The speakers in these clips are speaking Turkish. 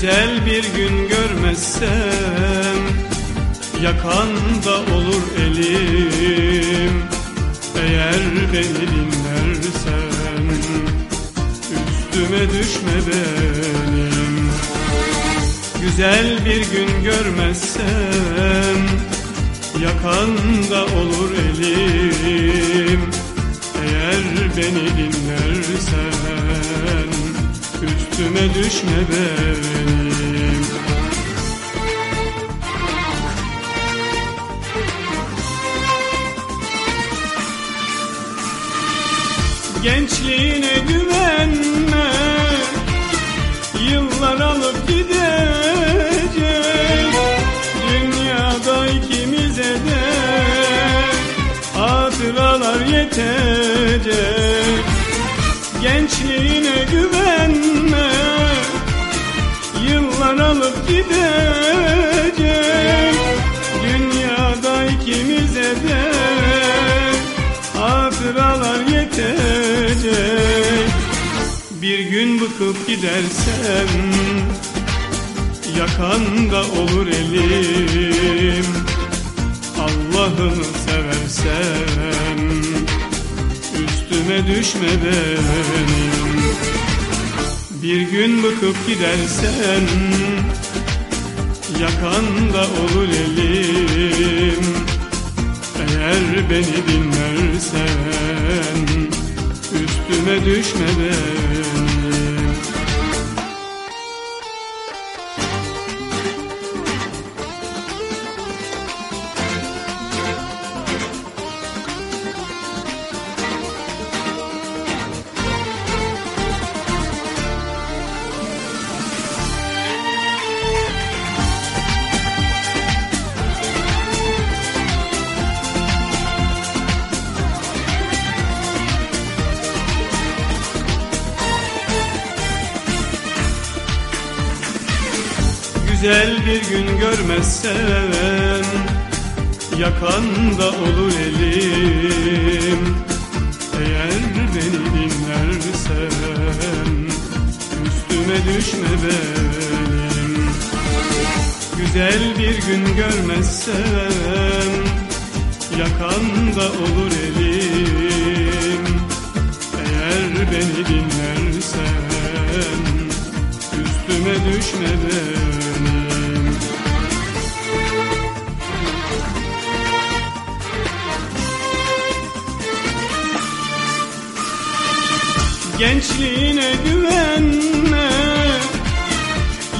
Güzel bir gün görmezsem Yakanda olur elim. Eğer beni dinlersen Üstüme düşme benim. Güzel bir gün görmezsem Yakanda olur elim. Eğer beni dinlersen Üstüme düşme benim Gençliğine güvenme. Yıllar alıp gidecek. Dünyada ikimize de Hatıralar yetecek. Gençliğine güvenme. Yıllar alıp gidecek. Dünyada ikimize de Hatıralar Bir gün bıkıp gidersem Yakanda olur elim. Allah'ını seversen Üstüme düşme benim. Bir gün bıkıp gidersen Yakanda olur elim. Eğer beni dinlersen Üstüme düşme benim Güzel bir gün görmezsen Yakanda olur elim. Eğer beni dinlersen Üstüme düşme benim. Güzel bir gün görmezsen Yakanda olur elim. Eğer beni dinlersen Üstüme düşme benim Gençliğine güvenme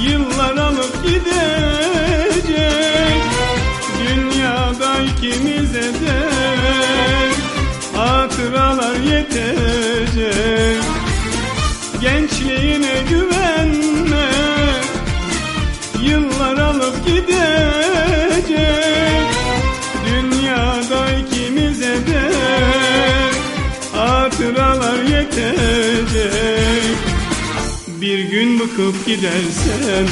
Yıllar alıp gidecek. Dünyada ikimize de Hatıralar yetecek. Gençliğine güvenme gün bıkıp gidersen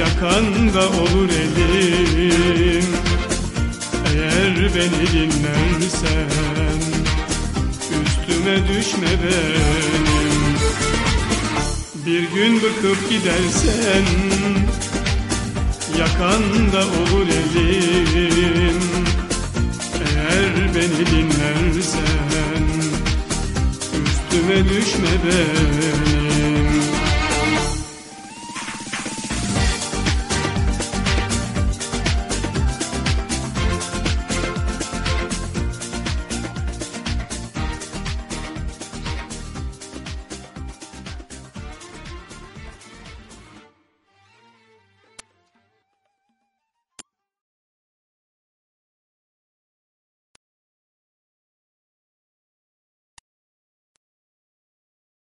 Yakanda olur elim. Eğer beni dinlersen Üstüme düşme benim. Bir gün bıkıp gidersen Yakanda olur elim. Eğer beni dinlersen Üstüme düşme benim